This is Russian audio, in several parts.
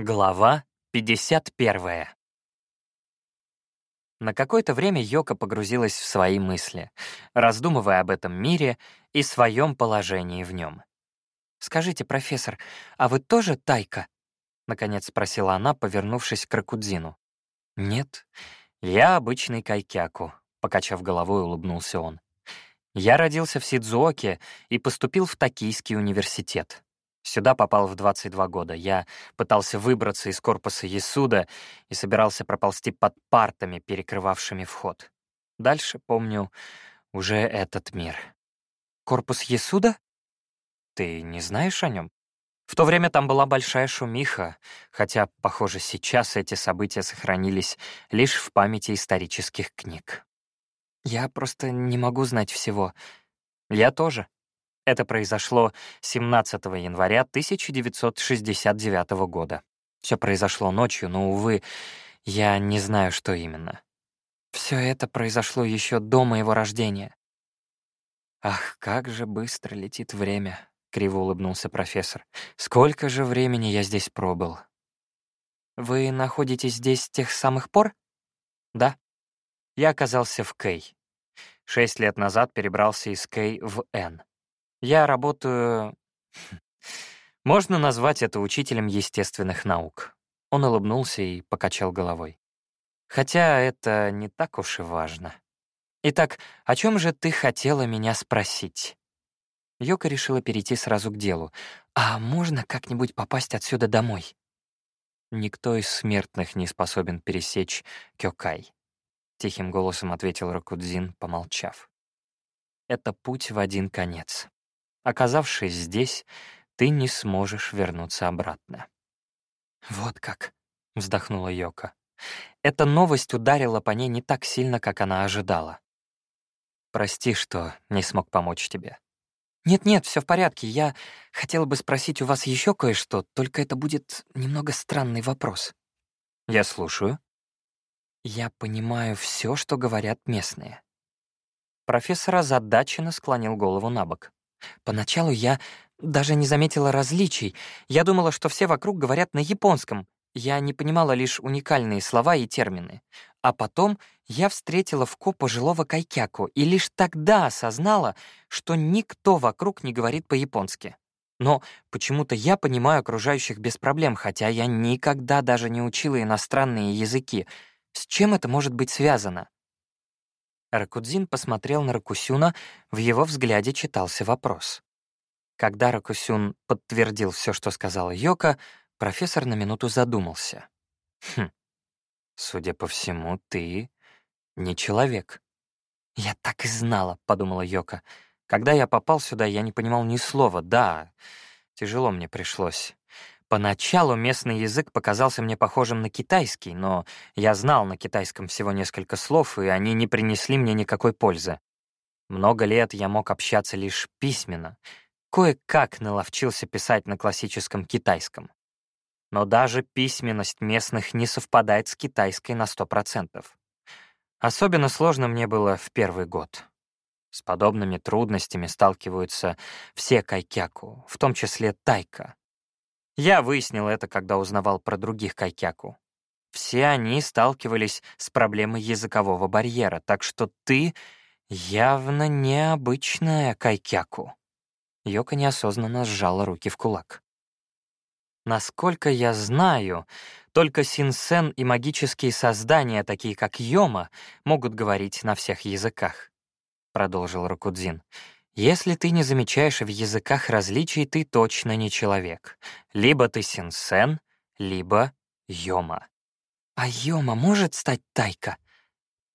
Глава 51. На какое-то время Йока погрузилась в свои мысли, раздумывая об этом мире и своем положении в нем. «Скажите, профессор, а вы тоже тайка?» — наконец спросила она, повернувшись к Ракудзину. «Нет, я обычный кайкяку», — покачав головой, улыбнулся он. «Я родился в Сидзуоке и поступил в Токийский университет. Сюда попал в 22 года. Я пытался выбраться из корпуса Есуда и собирался проползти под партами, перекрывавшими вход. Дальше, помню, уже этот мир. Корпус Есуда? Ты не знаешь о нем? В то время там была большая шумиха, хотя, похоже, сейчас эти события сохранились лишь в памяти исторических книг. Я просто не могу знать всего. Я тоже. Это произошло 17 января 1969 года. Все произошло ночью, но, увы, я не знаю, что именно. Все это произошло еще до моего рождения. «Ах, как же быстро летит время», — криво улыбнулся профессор. «Сколько же времени я здесь пробыл?» «Вы находитесь здесь с тех самых пор?» «Да. Я оказался в Кей. Шесть лет назад перебрался из Кей в Н. Я работаю... Можно назвать это учителем естественных наук. Он улыбнулся и покачал головой. Хотя это не так уж и важно. Итак, о чем же ты хотела меня спросить? Йока решила перейти сразу к делу. А можно как-нибудь попасть отсюда домой? Никто из смертных не способен пересечь Кёкай. Тихим голосом ответил Ракудзин, помолчав. Это путь в один конец. Оказавшись здесь, ты не сможешь вернуться обратно. «Вот как», — вздохнула Йока. Эта новость ударила по ней не так сильно, как она ожидала. «Прости, что не смог помочь тебе». «Нет-нет, все в порядке. Я хотела бы спросить у вас еще кое-что, только это будет немного странный вопрос». «Я слушаю». «Я понимаю все, что говорят местные». Профессор озадаченно склонил голову на бок. Поначалу я даже не заметила различий. Я думала, что все вокруг говорят на японском. Я не понимала лишь уникальные слова и термины. А потом я встретила в ко пожилого кайкяку и лишь тогда осознала, что никто вокруг не говорит по-японски. Но почему-то я понимаю окружающих без проблем, хотя я никогда даже не учила иностранные языки. С чем это может быть связано? Ракудзин посмотрел на Ракусюна, в его взгляде читался вопрос. Когда Ракусюн подтвердил все, что сказала Йока, профессор на минуту задумался. «Хм, судя по всему, ты не человек». «Я так и знала», — подумала Йока. «Когда я попал сюда, я не понимал ни слова. Да, тяжело мне пришлось. Поначалу местный язык показался мне похожим на китайский, но я знал на китайском всего несколько слов, и они не принесли мне никакой пользы. Много лет я мог общаться лишь письменно, кое-как наловчился писать на классическом китайском. Но даже письменность местных не совпадает с китайской на 100%. Особенно сложно мне было в первый год. С подобными трудностями сталкиваются все кайкяку, в том числе тайка, я выяснил это, когда узнавал про других кайкяку. Все они сталкивались с проблемой языкового барьера, так что ты явно необычная кайкяку. Йока неосознанно сжала руки в кулак. Насколько я знаю, только синсен и магические создания, такие как Йома, могут говорить на всех языках, — продолжил Ракудзин. Если ты не замечаешь в языках различий, ты точно не человек. Либо ты синсен, либо йома. А йома может стать тайка?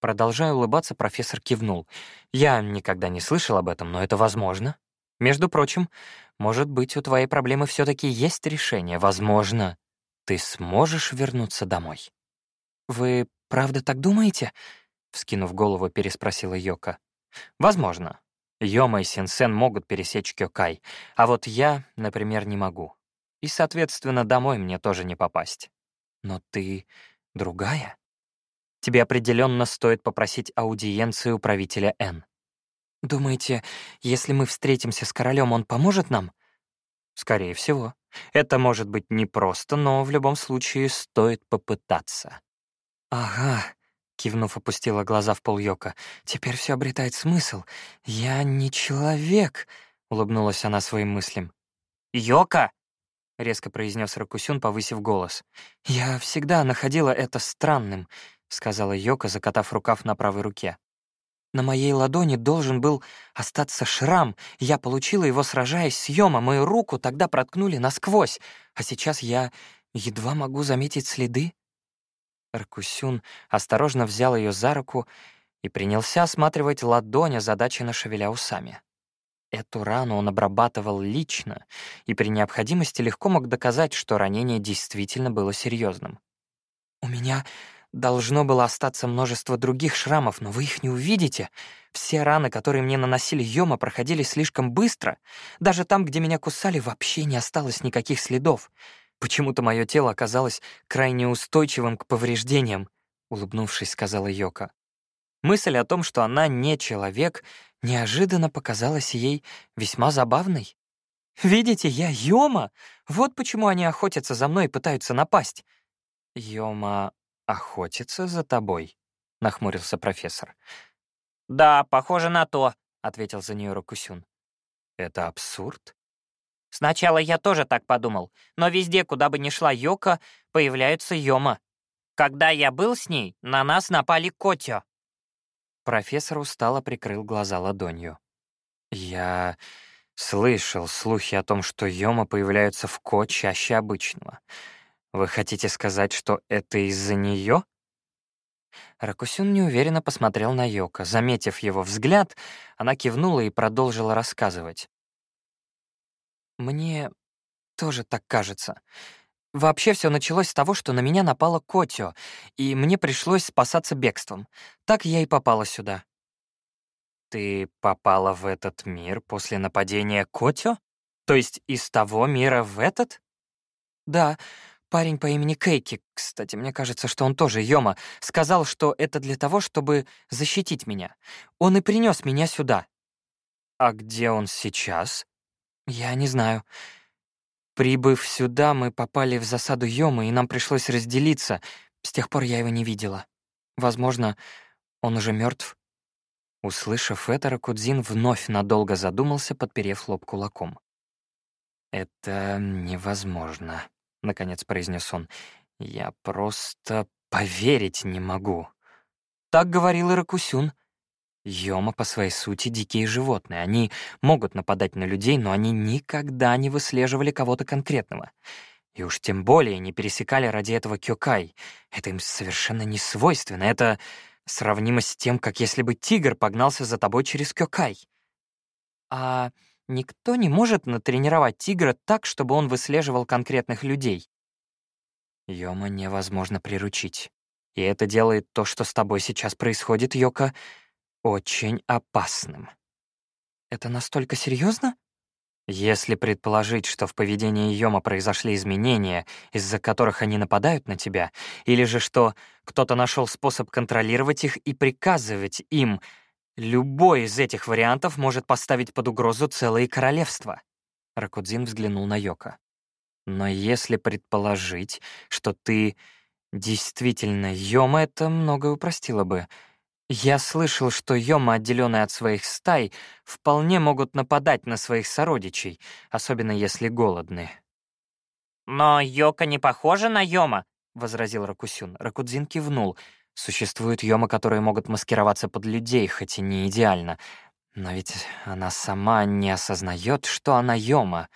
Продолжая улыбаться, профессор кивнул. Я никогда не слышал об этом, но это возможно. Между прочим, может быть, у твоей проблемы все таки есть решение. Возможно, ты сможешь вернуться домой. «Вы правда так думаете?» — вскинув голову, переспросила Йока. «Возможно. Йома и Синсен могут пересечь Кёкай, а вот я, например, не могу. И, соответственно, домой мне тоже не попасть. Но ты другая? Тебе определенно стоит попросить аудиенцию правителя Н. Думаете, если мы встретимся с королем, он поможет нам? Скорее всего. Это может быть непросто, но в любом случае стоит попытаться. «Ага», — кивнув, опустила глаза в пол Йока. «Теперь все обретает смысл. Я не человек», — улыбнулась она своим мыслям. «Йока!» — резко произнес Ракусюн, повысив голос. «Я всегда находила это странным», — сказала Йока, закатав рукав на правой руке. На моей ладони должен был остаться шрам. Я получила его, сражаясь с Йома. Мою руку тогда проткнули насквозь. А сейчас я едва могу заметить следы. Аркусюн осторожно взял ее за руку и принялся осматривать ладонь, озадаченно шевеля усами. Эту рану он обрабатывал лично и при необходимости легко мог доказать, что ранение действительно было серьезным. «У меня Должно было остаться множество других шрамов, но вы их не увидите. Все раны, которые мне наносили Йома, проходили слишком быстро. Даже там, где меня кусали, вообще не осталось никаких следов. Почему-то мое тело оказалось крайне устойчивым к повреждениям, улыбнувшись, сказала Йока. Мысль о том, что она не человек, неожиданно показалась ей весьма забавной. «Видите, я Йома! Вот почему они охотятся за мной и пытаются напасть». Йома «Охотится за тобой?» — нахмурился профессор. «Да, похоже на то», — ответил за нее Рокусюн. «Это абсурд?» «Сначала я тоже так подумал, но везде, куда бы ни шла Йока, появляются Йома. Когда я был с ней, на нас напали Котё». Профессор устало прикрыл глаза ладонью. «Я слышал слухи о том, что Йома появляются в Ко чаще обычного. Вы хотите сказать, что это из-за нее? Ракусюн неуверенно посмотрел на Йока. Заметив его взгляд, она кивнула и продолжила рассказывать. «Мне тоже так кажется. Вообще все началось с того, что на меня напала Котё, и мне пришлось спасаться бегством. Так я и попала сюда». «Ты попала в этот мир после нападения Котё? То есть из того мира в этот?» «Да, Парень по имени Кейки, кстати, мне кажется, что он тоже Йома, сказал, что это для того, чтобы защитить меня. Он и принес меня сюда. А где он сейчас? Я не знаю. Прибыв сюда, мы попали в засаду Йомы, и нам пришлось разделиться. С тех пор я его не видела. Возможно, он уже мертв. Услышав это, Ракудзин вновь надолго задумался, подперев лоб кулаком. «Это невозможно», — наконец произнес он. «Я просто поверить не могу». Так говорил Иракусюн. Йома по своей сути дикие животные. Они могут нападать на людей, но они никогда не выслеживали кого-то конкретного. И уж тем более не пересекали ради этого Кёкай. Это им совершенно не свойственно. Это сравнимо с тем, как если бы тигр погнался за тобой через Кёкай. А Никто не может натренировать тигра так, чтобы он выслеживал конкретных людей. Йома невозможно приручить. И это делает то, что с тобой сейчас происходит, Йока, очень опасным. Это настолько серьезно? Если предположить, что в поведении Йома произошли изменения, из-за которых они нападают на тебя, или же что кто-то нашел способ контролировать их и приказывать им, Любой из этих вариантов может поставить под угрозу целые королевства. Ракудзин взглянул на Йока. Но если предположить, что ты действительно Йома, это многое упростило бы. Я слышал, что Йома, отделенные от своих стай, вполне могут нападать на своих сородичей, особенно если голодны. «Но Йока не похожа на Йома», — возразил Ракусюн. Ракудзин кивнул — Существуют йомы, которые могут маскироваться под людей, хоть и не идеально. Но ведь она сама не осознает, что она йома.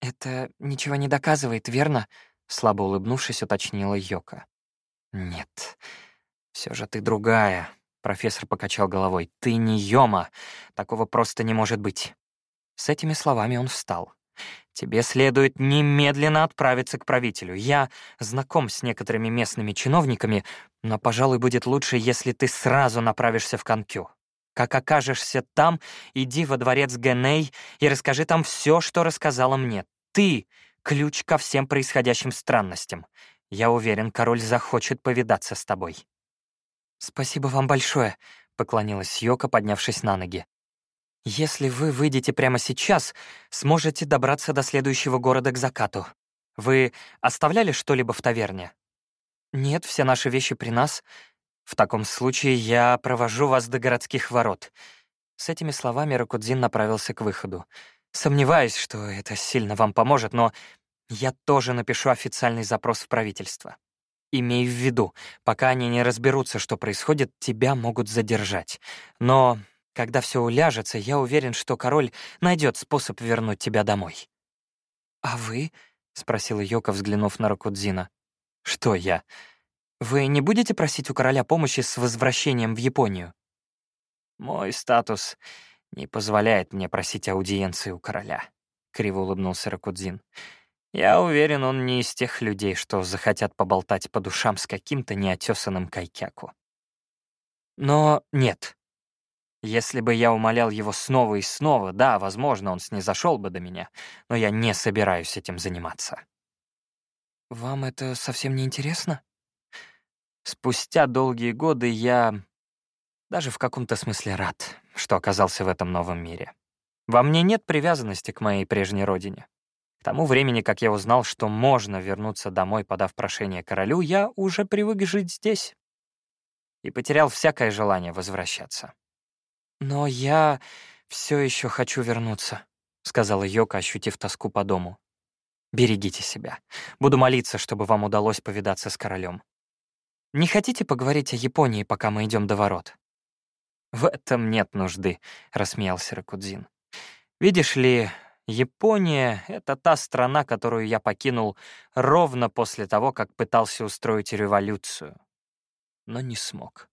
«Это ничего не доказывает, верно?» — слабо улыбнувшись, уточнила Йока. «Нет, все же ты другая», — профессор покачал головой. «Ты не йома. Такого просто не может быть». С этими словами он встал. Тебе следует немедленно отправиться к правителю. Я знаком с некоторыми местными чиновниками, но, пожалуй, будет лучше, если ты сразу направишься в Канкю. Как окажешься там, иди во дворец Геней и расскажи там все, что рассказала мне. Ты — ключ ко всем происходящим странностям. Я уверен, король захочет повидаться с тобой». «Спасибо вам большое», — поклонилась Йока, поднявшись на ноги. Если вы выйдете прямо сейчас, сможете добраться до следующего города к закату. Вы оставляли что-либо в таверне? Нет, все наши вещи при нас. В таком случае я провожу вас до городских ворот. С этими словами Ракудзин направился к выходу. Сомневаюсь, что это сильно вам поможет, но я тоже напишу официальный запрос в правительство. Имей в виду, пока они не разберутся, что происходит, тебя могут задержать. Но когда все уляжется, я уверен, что король найдет способ вернуть тебя домой». «А вы?» — спросила Йока, взглянув на Ракудзина. «Что я? Вы не будете просить у короля помощи с возвращением в Японию?» «Мой статус не позволяет мне просить аудиенции у короля», — криво улыбнулся Ракудзин. «Я уверен, он не из тех людей, что захотят поболтать по душам с каким-то неотесанным кайкяку». «Но нет», если бы я умолял его снова и снова, да, возможно, он снизошел бы до меня, но я не собираюсь этим заниматься. Вам это совсем не интересно? Спустя долгие годы я даже в каком-то смысле рад, что оказался в этом новом мире. Во мне нет привязанности к моей прежней родине. Тому времени, как я узнал, что можно вернуться домой, подав прошение королю, я уже привык жить здесь и потерял всякое желание возвращаться. «Но я все еще хочу вернуться», — сказала Йока, ощутив тоску по дому. «Берегите себя. Буду молиться, чтобы вам удалось повидаться с королем. Не хотите поговорить о Японии, пока мы идем до ворот?» «В этом нет нужды», — рассмеялся Ракудзин. «Видишь ли, Япония — это та страна, которую я покинул ровно после того, как пытался устроить революцию, но не смог.